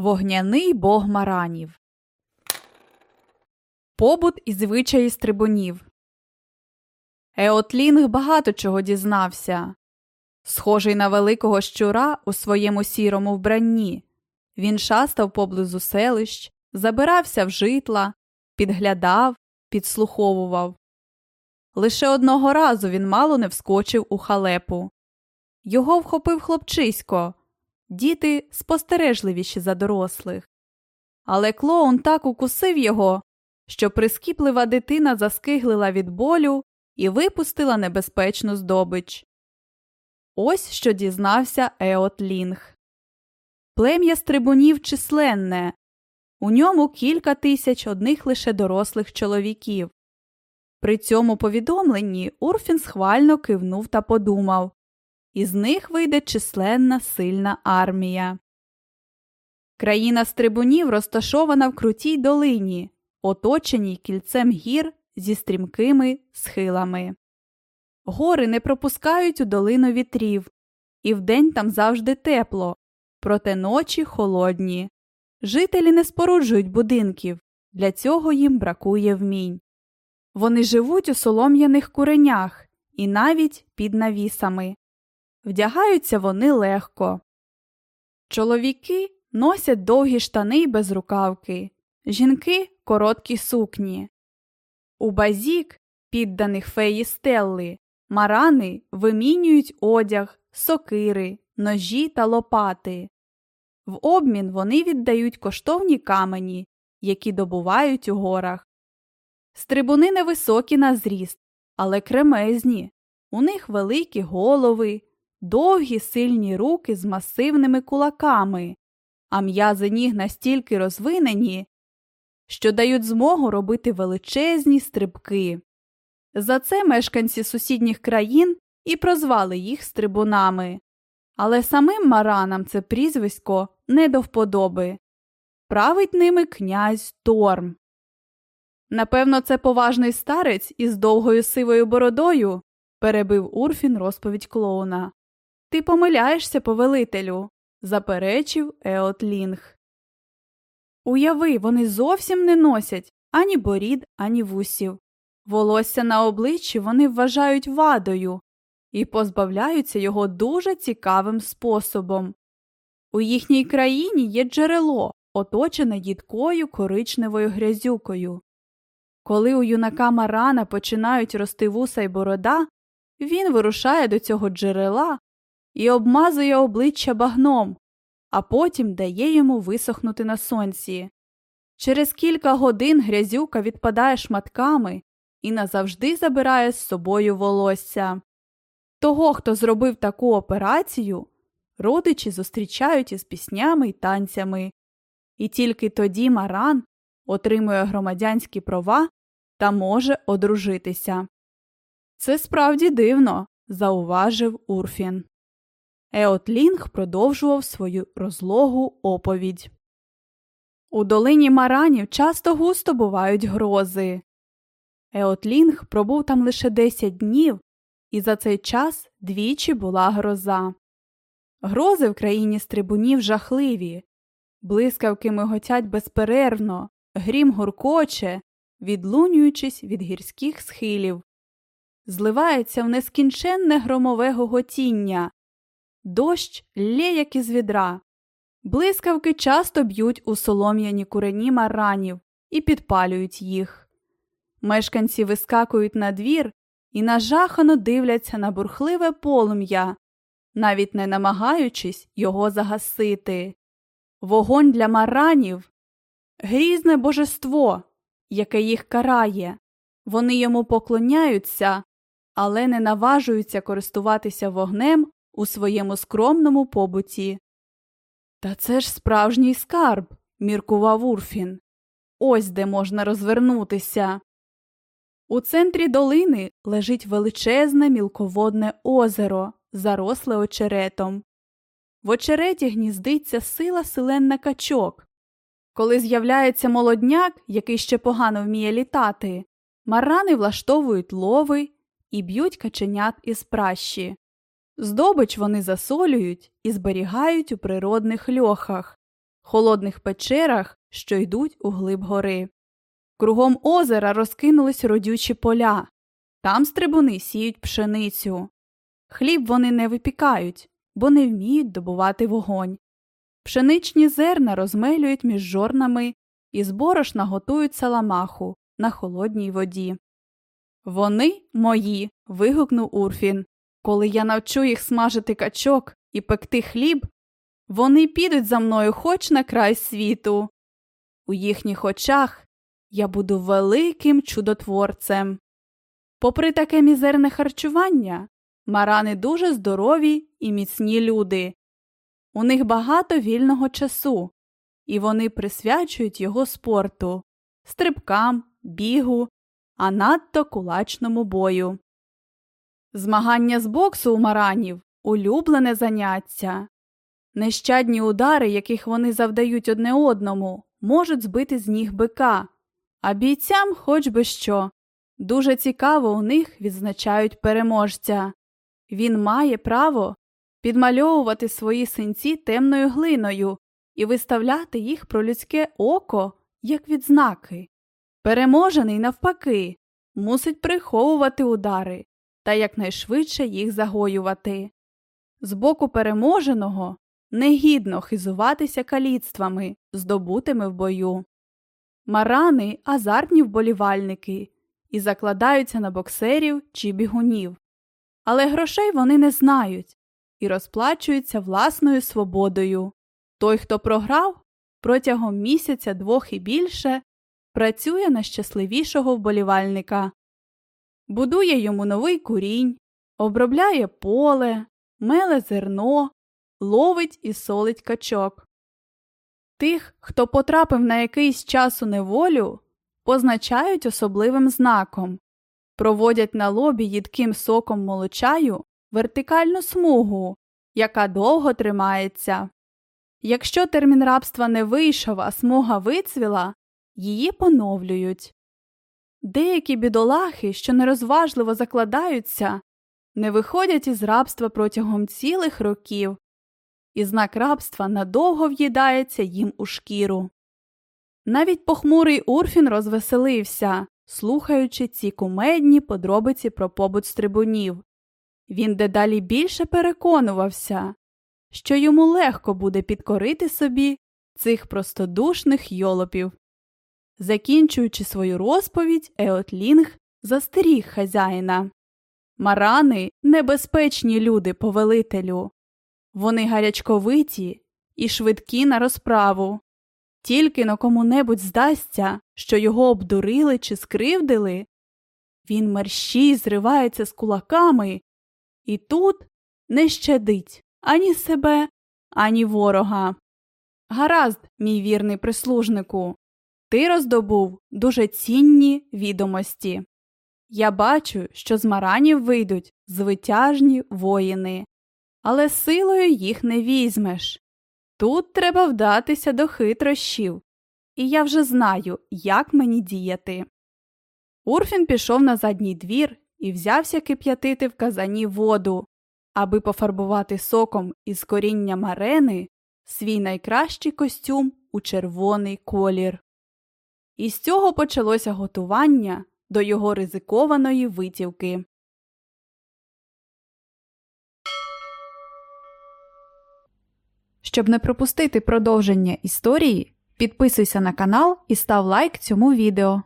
Вогняний бог маранів. Побут і звичаї стрибунів. Еотлінг багато чого дізнався. Схожий на великого щура у своєму сірому вбранні. Він шастав поблизу селищ, забирався в житла, підглядав, підслуховував. Лише одного разу він мало не вскочив у халепу. Його вхопив хлопчисько, діти спостережливіші за дорослих. Але клоун так укусив його, що прискіплива дитина заскиглила від болю і випустила небезпечну здобич. Ось що дізнався Еот Лінг. Плем'я стрибунів численне, у ньому кілька тисяч одних лише дорослих чоловіків. При цьому повідомленні Урфін схвально кивнув та подумав із них вийде численна сильна армія. Країна стрибунів розташована в крутій долині, оточеній кільцем гір зі стрімкими схилами. Гори не пропускають у долину вітрів, і вдень там завжди тепло, проте ночі холодні. Жителі не споруджують будинків, для цього їм бракує вмінь. Вони живуть у солом'яних куренях і навіть під навісами. Вдягаються вони легко. Чоловіки носять довгі штани й безрукавки, жінки короткі сукні. У базік, підданих феї Стелли, марани вимінюють одяг, сокири, ножі та лопати. В обмін вони віддають коштовні камені, які добувають у горах. Стрибуни невисокі на зріст, але кремезні. У них великі голови, довгі сильні руки з масивними кулаками, а м'язи ніг настільки розвинені, що дають змогу робити величезні стрибки. За це мешканці сусідніх країн і прозвали їх стрибунами. Але самим маранам це прізвисько не до вподоби. Править ними князь Торм. Напевно, це поважний старець із довгою сивою бородою, перебив Урфін розповідь клоуна. Ти помиляєшся, повелителю, заперечив Еот Лінг. Уяви, вони зовсім не носять ані борід, ані вусів. Волосся на обличчі вони вважають вадою і позбавляються його дуже цікавим способом. У їхній країні є джерело, оточене їдкою коричневою грязюкою. Коли у юнака Марана починають рости вуса й борода, він вирушає до цього джерела і обмазує обличчя багном, а потім дає йому висохнути на сонці. Через кілька годин грязюка відпадає шматками і назавжди забирає з собою волосся. Того, хто зробив таку операцію, родичі зустрічають із піснями й танцями, і тільки тоді Маран отримує громадянські права та може одружитися. Це справді дивно, зауважив Урфін. Еотлінг продовжував свою розлогу оповідь. У долині маранів часто густо бувають грози. Еотлінг пробув там лише 10 днів, і за цей час двічі була гроза. Грози в країні стрибунів жахливі, блискавки миготять безперервно, грім гуркоче, відлунюючись від гірських схилів. Зливається в нескінченне громове гоготіння, дощ лє, як із відра. Блискавки часто б'ють у солом'яні курені маранів і підпалюють їх. Мешканці вискакують на двір і нажахано дивляться на бурхливе полум'я, навіть не намагаючись його загасити. Вогонь для маранів грізне божество, яке їх карає. Вони йому поклоняються, але не наважуються користуватися вогнем у своєму скромному побуті. Та це ж справжній скарб, міркував Урфін. Ось де можна розвернутися. У центрі долини лежить величезне мілководне озеро, заросле очеретом. В очереті гніздиться сила селенна качок. Коли з'являється молодняк, який ще погано вміє літати, марани влаштовують лови і б'ють каченят із пращі. Здобич вони засолюють і зберігають у природних льохах, холодних печерах, що йдуть у глиб гори. Кругом озера розкинулись родючі поля, там стрибуни сіють пшеницю. Хліб вони не випікають, бо не вміють добувати вогонь. Пшеничні зерна розмелюють між жорнами і з борошна готують саламаху на холодній воді. Вони мої. вигукнув Урфін. Коли я навчу їх смажити качок і пекти хліб, вони підуть за мною хоч на край світу. У їхніх очах я буду великим чудотворцем. Попри таке мізерне харчування, марани дуже здорові і міцні люди. У них багато вільного часу, і вони присвячують його спорту, стрибкам, бігу, а надто кулачному бою. Змагання з боксу у маранів улюблене заняття. Нещадні удари, яких вони завдають одне одному, можуть збити з ніг бика, а бійцям хоч би що. Дуже цікаво у них відзначають переможця. Він має право підмальовувати свої синці темною глиною і виставляти їх про людське око як відзнаки. Переможений, навпаки, мусить приховувати удари та якнайшвидше їх загоювати. З боку переможеного негідно хизуватися каліцтвами, здобутими в бою. Марани азартні вболівальники і закладаються на боксерів чи бігунів. Але грошей вони не знають і розплачуються власною свободою. Той, хто програв, протягом місяця двох і більше працює на щасливішого вболівальника, будує йому новий курінь, обробляє поле, меле зерно, ловить і солить качок. Тих, хто потрапив на якийсь час у неволю, позначають особливим знаком, проводять на лобі їдким соком молочаю вертикальну смугу, яка довго тримається. Якщо термін рабства не вийшов, а смуга вицвіла, її поновлюють. Деякі бідолахи, що нерозважливо закладаються, не виходять із рабства протягом цілих років, і знак рабства надовго в'їдається їм у шкіру. Навіть похмурий Урфін розвеселився, слухаючи ці кумедні подробиці про побут стрибунів. Він дедалі більше переконувався, що йому легко буде підкорити собі цих простодушних йолопів. Закінчуючи свою розповідь, Еотлінг застеріг хазяїна. Марани небезпечні люди, повелителю. Вони гарячковиті і швидкі на розправу. Тільки на кому-небудь здасться, що його обдурили чи скривдили, він мерщій зривається з кулаками і тут не щадить ані себе, ані ворога. Гаразд, мій вірний прислужнику, ти роздобув дуже цінні відомості. Я бачу, що з маранів вийдуть звитяжні воїни, але силою їх не візьмеш. Тут треба вдатися до хитрощів, і я вже знаю, як мені діяти. Урфін пішов на задній двір і взявся кип'ятити в казані воду, аби пофарбувати соком із коріння марени свій найкращий костюм у червоний колір. І з цього почалося готування до його ризикованої витівки. Щоб не пропустити продовження історії, підписуйся на канал і став лайк цьому відео.